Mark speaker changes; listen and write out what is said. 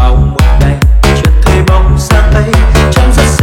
Speaker 1: Oh.